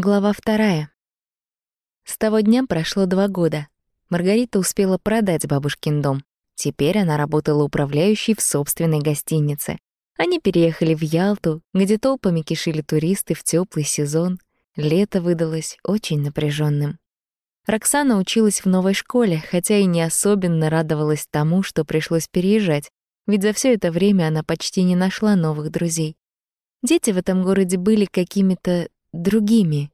Глава вторая. С того дня прошло два года. Маргарита успела продать бабушкин дом. Теперь она работала управляющей в собственной гостинице. Они переехали в Ялту, где толпами кишили туристы в теплый сезон. Лето выдалось очень напряженным. Роксана училась в новой школе, хотя и не особенно радовалась тому, что пришлось переезжать, ведь за все это время она почти не нашла новых друзей. Дети в этом городе были какими-то другими.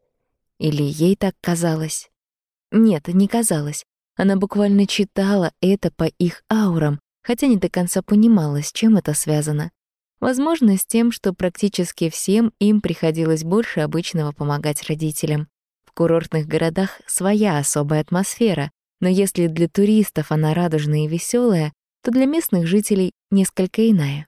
Или ей так казалось? Нет, не казалось. Она буквально читала это по их аурам, хотя не до конца понимала, с чем это связано. Возможно, с тем, что практически всем им приходилось больше обычного помогать родителям. В курортных городах своя особая атмосфера, но если для туристов она радужная и веселая, то для местных жителей несколько иная.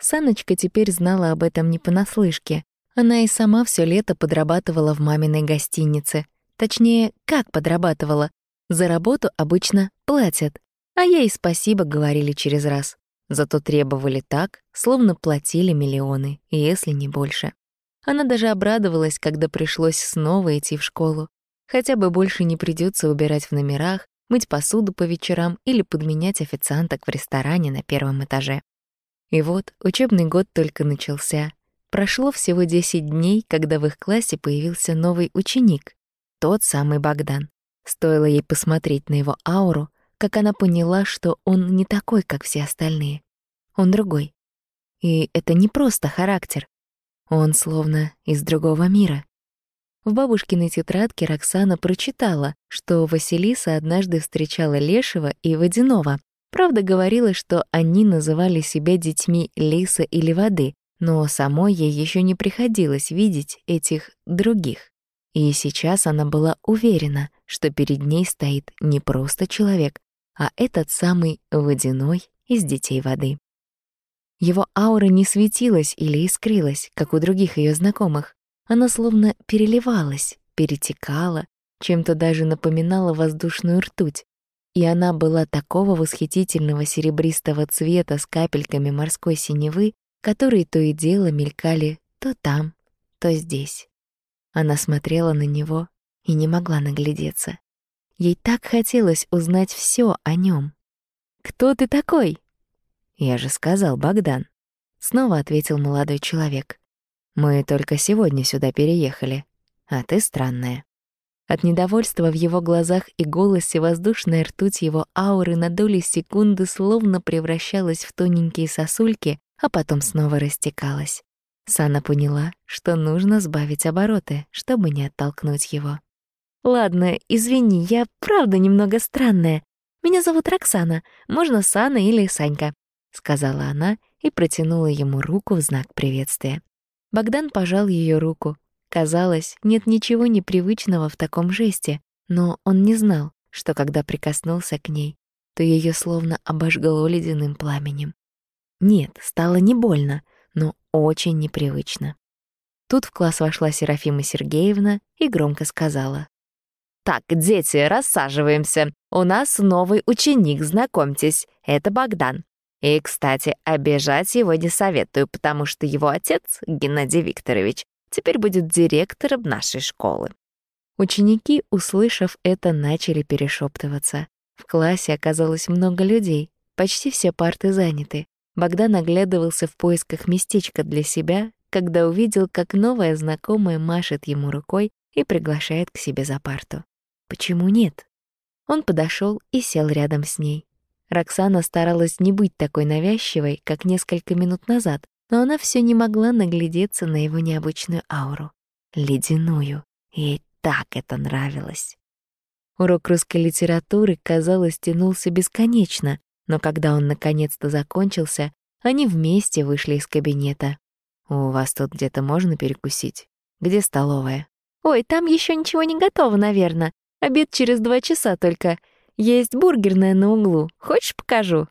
Саночка теперь знала об этом не понаслышке. Она и сама все лето подрабатывала в маминой гостинице. Точнее, как подрабатывала? За работу обычно платят, а ей спасибо говорили через раз. Зато требовали так, словно платили миллионы, если не больше. Она даже обрадовалась, когда пришлось снова идти в школу. Хотя бы больше не придется убирать в номерах, мыть посуду по вечерам или подменять официанток в ресторане на первом этаже. И вот учебный год только начался, Прошло всего 10 дней, когда в их классе появился новый ученик, тот самый Богдан. Стоило ей посмотреть на его ауру, как она поняла, что он не такой, как все остальные. Он другой. И это не просто характер. Он словно из другого мира. В бабушкиной тетрадке Роксана прочитала, что Василиса однажды встречала Лешего и Водянова. Правда, говорила, что они называли себя детьми леса или воды, но самой ей еще не приходилось видеть этих других. И сейчас она была уверена, что перед ней стоит не просто человек, а этот самый водяной из детей воды. Его аура не светилась или искрилась, как у других ее знакомых. Она словно переливалась, перетекала, чем-то даже напоминала воздушную ртуть. И она была такого восхитительного серебристого цвета с капельками морской синевы, которые то и дело мелькали то там, то здесь. Она смотрела на него и не могла наглядеться. Ей так хотелось узнать все о нем. «Кто ты такой?» «Я же сказал, Богдан», — снова ответил молодой человек. «Мы только сегодня сюда переехали, а ты странная». От недовольства в его глазах и голосе воздушная ртуть его ауры на доли секунды словно превращалась в тоненькие сосульки, а потом снова растекалась. Сана поняла, что нужно сбавить обороты, чтобы не оттолкнуть его. «Ладно, извини, я правда немного странная. Меня зовут Роксана, можно Сана или Санька», — сказала она и протянула ему руку в знак приветствия. Богдан пожал ее руку. Казалось, нет ничего непривычного в таком жесте, но он не знал, что когда прикоснулся к ней, то ее словно обожгло ледяным пламенем. Нет, стало не больно, но очень непривычно. Тут в класс вошла Серафима Сергеевна и громко сказала. «Так, дети, рассаживаемся. У нас новый ученик, знакомьтесь. Это Богдан. И, кстати, обижать его не советую, потому что его отец, Геннадий Викторович, теперь будет директором нашей школы». Ученики, услышав это, начали перешептываться. В классе оказалось много людей, почти все парты заняты. Богдан оглядывался в поисках местечка для себя, когда увидел, как новая знакомая машет ему рукой и приглашает к себе за парту. Почему нет? Он подошел и сел рядом с ней. Роксана старалась не быть такой навязчивой, как несколько минут назад, но она все не могла наглядеться на его необычную ауру. Ледяную. Ей так это нравилось. Урок русской литературы, казалось, тянулся бесконечно, но когда он наконец-то закончился, они вместе вышли из кабинета. «У вас тут где-то можно перекусить? Где столовая?» «Ой, там еще ничего не готово, наверное. Обед через два часа только. Есть бургерная на углу. Хочешь, покажу?»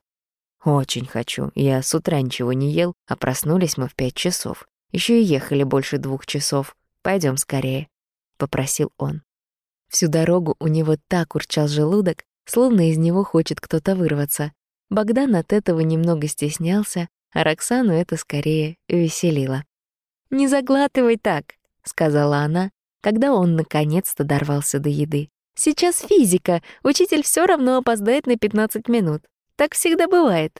«Очень хочу. Я с утра ничего не ел, а проснулись мы в пять часов. Еще и ехали больше двух часов. Пойдем скорее», — попросил он. Всю дорогу у него так урчал желудок, словно из него хочет кто-то вырваться. Богдан от этого немного стеснялся, а Роксану это скорее веселило. «Не заглатывай так», — сказала она, когда он наконец-то дорвался до еды. «Сейчас физика, учитель все равно опоздает на 15 минут. Так всегда бывает».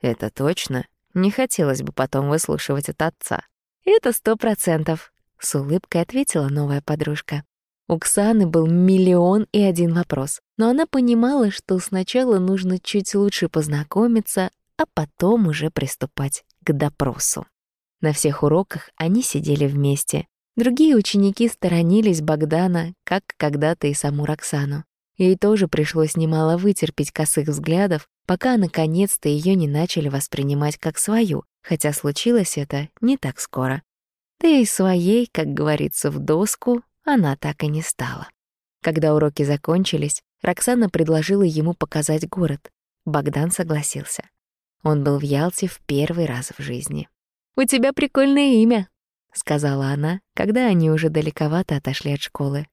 «Это точно? Не хотелось бы потом выслушивать от отца». «Это сто процентов», — с улыбкой ответила новая подружка. У Ксаны был миллион и один вопрос, но она понимала, что сначала нужно чуть лучше познакомиться, а потом уже приступать к допросу. На всех уроках они сидели вместе. Другие ученики сторонились Богдана, как когда-то и саму Роксану. Ей тоже пришлось немало вытерпеть косых взглядов, пока наконец-то ее не начали воспринимать как свою, хотя случилось это не так скоро. Да и своей, как говорится, в доску она так и не стала. Когда уроки закончились, Роксана предложила ему показать город. Богдан согласился. Он был в Ялте в первый раз в жизни. «У тебя прикольное имя», — сказала она, когда они уже далековато отошли от школы.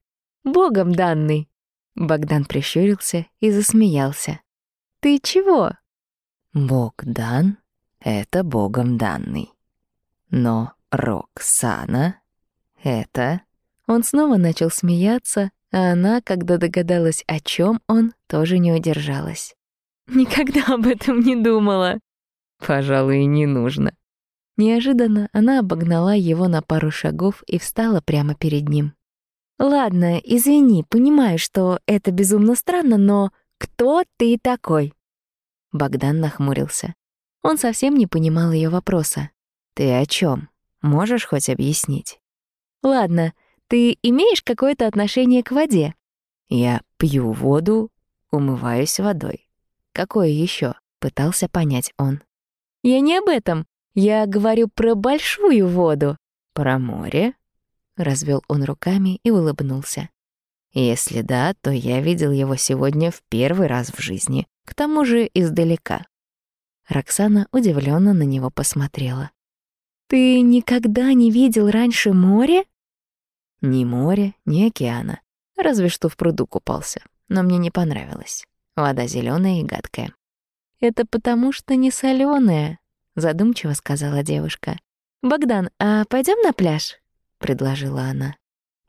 «Богом данный». Богдан прищурился и засмеялся. «Ты чего?» «Бог дан — это богом данный. Но Роксана — это он снова начал смеяться, а она, когда догадалась, о чем он, тоже не удержалась. «Никогда об этом не думала». «Пожалуй, и не нужно». Неожиданно она обогнала его на пару шагов и встала прямо перед ним. «Ладно, извини, понимаю, что это безумно странно, но кто ты такой?» Богдан нахмурился. Он совсем не понимал ее вопроса. «Ты о чем? Можешь хоть объяснить?» «Ладно, ты имеешь какое-то отношение к воде? Я пью воду, умываюсь водой. Какое еще? Пытался понять он. Я не об этом. Я говорю про большую воду. Про море? Развел он руками и улыбнулся. Если да, то я видел его сегодня в первый раз в жизни, к тому же издалека. Роксана удивленно на него посмотрела. «Ты никогда не видел раньше море?» Ни моря, ни океана. Разве что в пруду купался. Но мне не понравилось. Вода зеленая и гадкая. «Это потому что не соленая, задумчиво сказала девушка. «Богдан, а пойдем на пляж?» — предложила она.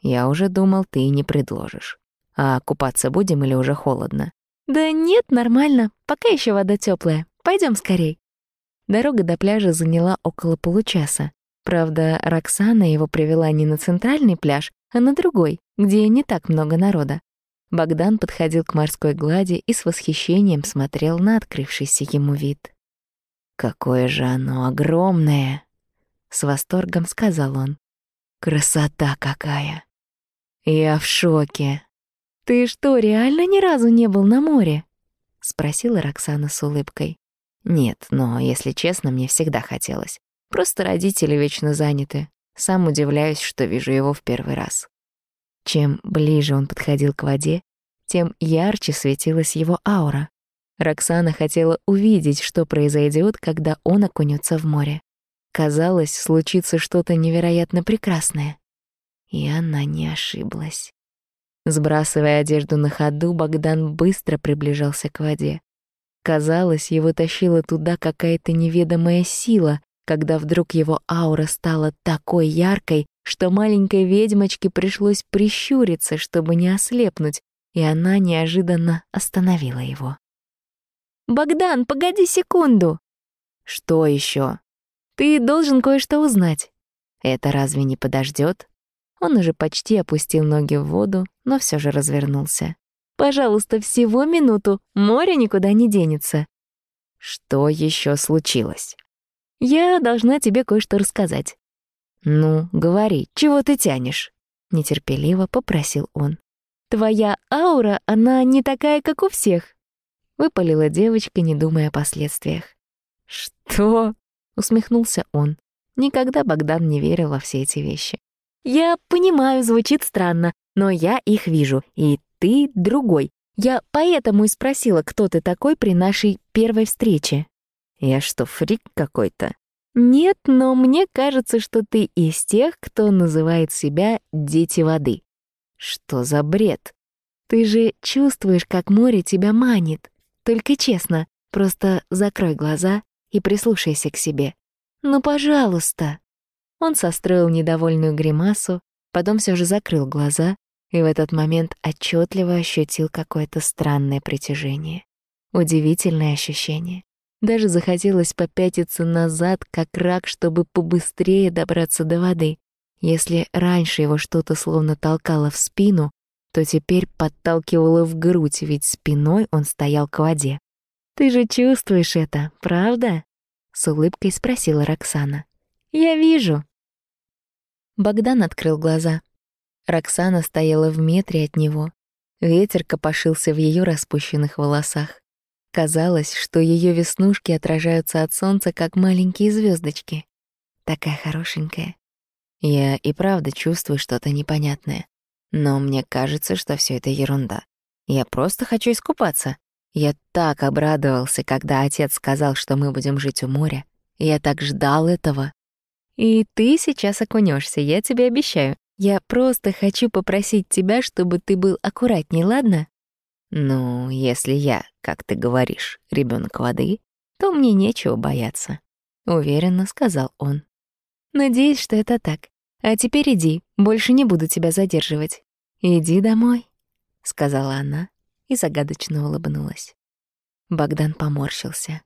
«Я уже думал, ты не предложишь. А купаться будем или уже холодно?» «Да нет, нормально. Пока еще вода теплая. Пойдем скорей». Дорога до пляжа заняла около получаса. Правда, Роксана его привела не на центральный пляж, а на другой, где не так много народа. Богдан подходил к морской глади и с восхищением смотрел на открывшийся ему вид. «Какое же оно огромное!» — с восторгом сказал он. «Красота какая!» «Я в шоке!» «Ты что, реально ни разу не был на море?» — спросила Роксана с улыбкой. «Нет, но, если честно, мне всегда хотелось. Просто родители вечно заняты. Сам удивляюсь, что вижу его в первый раз. Чем ближе он подходил к воде, тем ярче светилась его аура. Роксана хотела увидеть, что произойдет, когда он окунется в море. Казалось, случится что-то невероятно прекрасное. И она не ошиблась. Сбрасывая одежду на ходу, Богдан быстро приближался к воде. Казалось, его тащила туда какая-то неведомая сила, когда вдруг его аура стала такой яркой, что маленькой ведьмочке пришлось прищуриться, чтобы не ослепнуть, и она неожиданно остановила его. «Богдан, погоди секунду!» «Что еще? «Ты должен кое-что узнать». «Это разве не подождет? Он уже почти опустил ноги в воду, но все же развернулся. «Пожалуйста, всего минуту, море никуда не денется». «Что еще случилось?» Я должна тебе кое-что рассказать». «Ну, говори, чего ты тянешь?» — нетерпеливо попросил он. «Твоя аура, она не такая, как у всех», — выпалила девочка, не думая о последствиях. «Что?» — усмехнулся он. Никогда Богдан не верил во все эти вещи. «Я понимаю, звучит странно, но я их вижу, и ты другой. Я поэтому и спросила, кто ты такой при нашей первой встрече». Я что, фрик какой-то? Нет, но мне кажется, что ты из тех, кто называет себя «дети воды». Что за бред? Ты же чувствуешь, как море тебя манит. Только честно, просто закрой глаза и прислушайся к себе. Ну, пожалуйста. Он состроил недовольную гримасу, Потом все же закрыл глаза и в этот момент отчетливо ощутил какое-то странное притяжение. Удивительное ощущение. Даже захотелось попятиться назад, как рак, чтобы побыстрее добраться до воды. Если раньше его что-то словно толкало в спину, то теперь подталкивало в грудь, ведь спиной он стоял к воде. «Ты же чувствуешь это, правда?» — с улыбкой спросила Роксана. «Я вижу». Богдан открыл глаза. Роксана стояла в метре от него. Ветер копошился в ее распущенных волосах. Казалось, что ее веснушки отражаются от солнца, как маленькие звездочки. Такая хорошенькая. Я и правда чувствую что-то непонятное. Но мне кажется, что все это ерунда. Я просто хочу искупаться. Я так обрадовался, когда отец сказал, что мы будем жить у моря. Я так ждал этого. И ты сейчас окунешься, я тебе обещаю. Я просто хочу попросить тебя, чтобы ты был аккуратней, ладно? Ну, если я, как ты говоришь, ребенок воды, то мне нечего бояться, уверенно сказал он. Надеюсь, что это так. А теперь иди, больше не буду тебя задерживать. Иди домой, сказала она и загадочно улыбнулась. Богдан поморщился.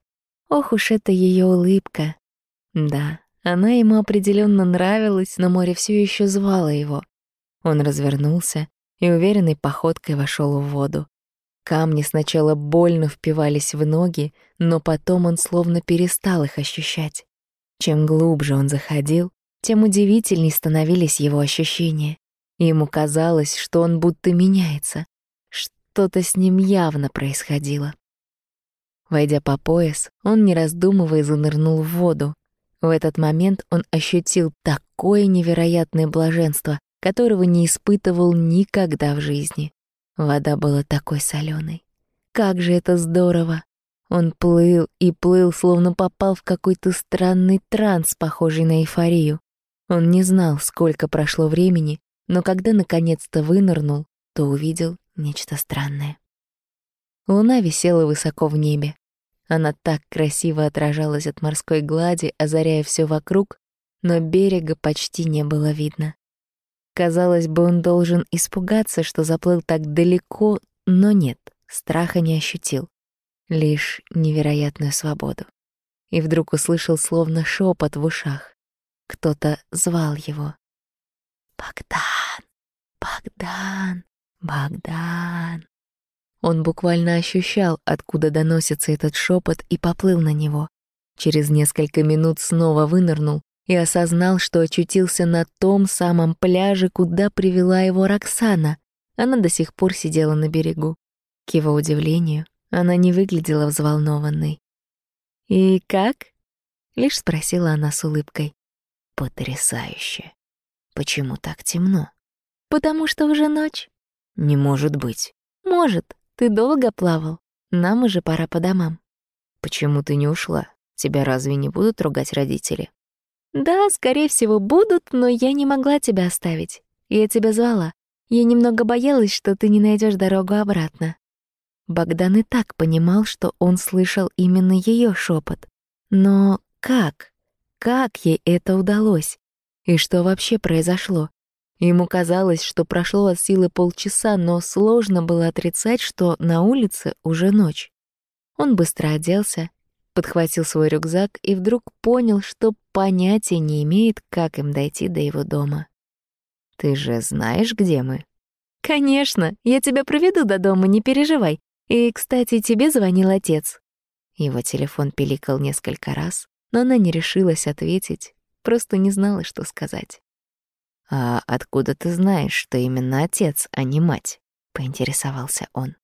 Ох уж это ее улыбка. Да, она ему определенно нравилась, но море все еще звало его. Он развернулся и уверенной походкой вошел в воду. Камни сначала больно впивались в ноги, но потом он словно перестал их ощущать. Чем глубже он заходил, тем удивительней становились его ощущения. Ему казалось, что он будто меняется. Что-то с ним явно происходило. Войдя по пояс, он, не раздумывая, занырнул в воду. В этот момент он ощутил такое невероятное блаженство, которого не испытывал никогда в жизни. Вода была такой соленой. Как же это здорово! Он плыл и плыл, словно попал в какой-то странный транс, похожий на эйфорию. Он не знал, сколько прошло времени, но когда наконец-то вынырнул, то увидел нечто странное. Луна висела высоко в небе. Она так красиво отражалась от морской глади, озаряя все вокруг, но берега почти не было видно. Казалось бы, он должен испугаться, что заплыл так далеко, но нет, страха не ощутил. Лишь невероятную свободу. И вдруг услышал словно шепот в ушах. Кто-то звал его. «Богдан! Богдан! Богдан!» Он буквально ощущал, откуда доносится этот шепот, и поплыл на него. Через несколько минут снова вынырнул и осознал, что очутился на том самом пляже, куда привела его Роксана. Она до сих пор сидела на берегу. К его удивлению, она не выглядела взволнованной. «И как?» — лишь спросила она с улыбкой. «Потрясающе. Почему так темно?» «Потому что уже ночь». «Не может быть». «Может. Ты долго плавал? Нам уже пора по домам». «Почему ты не ушла? Тебя разве не будут ругать родители?» «Да, скорее всего, будут, но я не могла тебя оставить. Я тебя звала. Я немного боялась, что ты не найдешь дорогу обратно». Богдан и так понимал, что он слышал именно ее шепот. Но как? Как ей это удалось? И что вообще произошло? Ему казалось, что прошло от силы полчаса, но сложно было отрицать, что на улице уже ночь. Он быстро оделся, подхватил свой рюкзак и вдруг понял, что понятия не имеет, как им дойти до его дома. «Ты же знаешь, где мы?» «Конечно, я тебя проведу до дома, не переживай. И, кстати, тебе звонил отец». Его телефон пиликал несколько раз, но она не решилась ответить, просто не знала, что сказать. «А откуда ты знаешь, что именно отец, а не мать?» — поинтересовался он.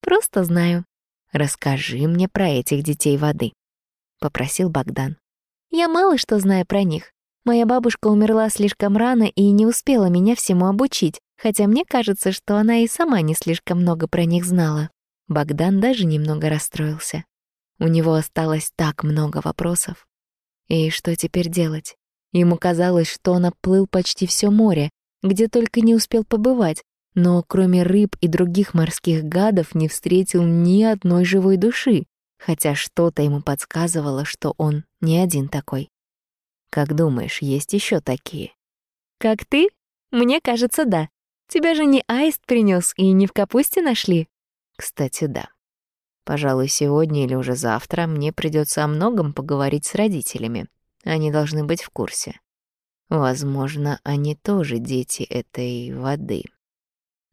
«Просто знаю». «Расскажи мне про этих детей воды», — попросил Богдан. «Я мало что знаю про них. Моя бабушка умерла слишком рано и не успела меня всему обучить, хотя мне кажется, что она и сама не слишком много про них знала». Богдан даже немного расстроился. У него осталось так много вопросов. И что теперь делать? Ему казалось, что он оплыл почти все море, где только не успел побывать, но кроме рыб и других морских гадов не встретил ни одной живой души, хотя что-то ему подсказывало, что он не один такой. «Как думаешь, есть еще такие?» «Как ты? Мне кажется, да. Тебя же не аист принес и не в капусте нашли. Кстати, да. Пожалуй, сегодня или уже завтра мне придется о многом поговорить с родителями. Они должны быть в курсе. Возможно, они тоже дети этой воды.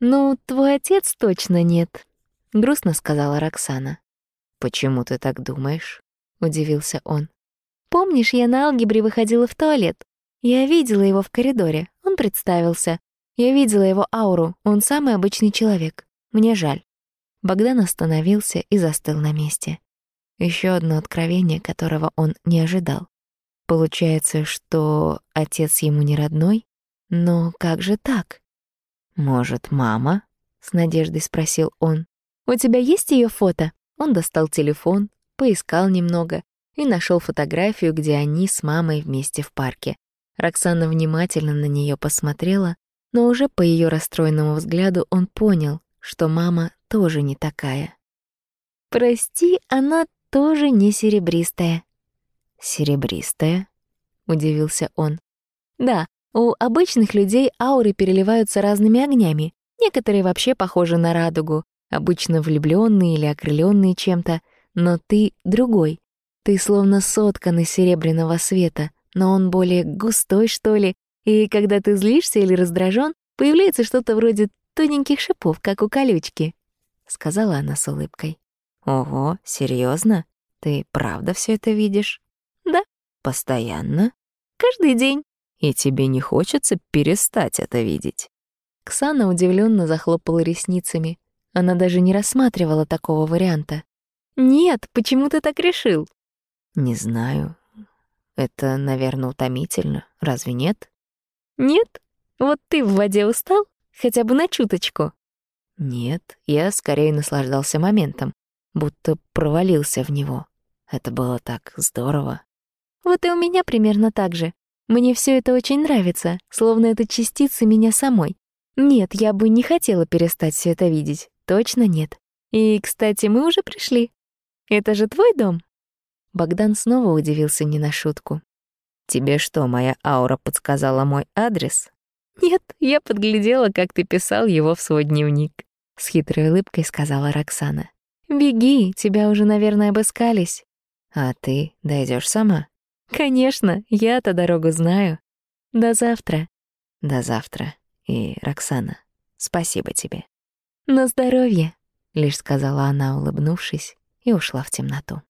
«Ну, твой отец точно нет», — грустно сказала Роксана. «Почему ты так думаешь?» — удивился он. «Помнишь, я на алгебре выходила в туалет? Я видела его в коридоре, он представился. Я видела его ауру, он самый обычный человек. Мне жаль». Богдан остановился и застыл на месте. Еще одно откровение, которого он не ожидал. Получается, что отец ему не родной? Но как же так? Может, мама? С надеждой спросил он. У тебя есть ее фото? Он достал телефон, поискал немного и нашел фотографию, где они с мамой вместе в парке. Роксана внимательно на нее посмотрела, но уже по ее расстроенному взгляду он понял, что мама тоже не такая. «Прости, она тоже не серебристая», «Серебристая?» — удивился он. «Да, у обычных людей ауры переливаются разными огнями. Некоторые вообще похожи на радугу, обычно влюбленные или окрыленные чем-то, но ты другой. Ты словно соткан из серебряного света, но он более густой, что ли, и когда ты злишься или раздражен, появляется что-то вроде тоненьких шипов, как у колючки», — сказала она с улыбкой. «Ого, серьезно? Ты правда все это видишь?» Да. Постоянно? Каждый день. И тебе не хочется перестать это видеть? Ксана удивленно захлопала ресницами. Она даже не рассматривала такого варианта. «Нет, почему ты так решил?» «Не знаю. Это, наверное, утомительно. Разве нет?» «Нет? Вот ты в воде устал? Хотя бы на чуточку?» «Нет, я скорее наслаждался моментом, будто провалился в него. Это было так здорово. Вот и у меня примерно так же. Мне все это очень нравится, словно это частицы меня самой. Нет, я бы не хотела перестать все это видеть. Точно нет. И, кстати, мы уже пришли. Это же твой дом? Богдан снова удивился не на шутку. Тебе что, моя аура подсказала мой адрес? Нет, я подглядела, как ты писал его в свой дневник. С хитрой улыбкой сказала Роксана. Беги, тебя уже, наверное, обыскались. А ты дойдешь сама? Конечно, я-то дорогу знаю. До завтра. До завтра. И, Роксана, спасибо тебе. На здоровье, лишь сказала она, улыбнувшись, и ушла в темноту.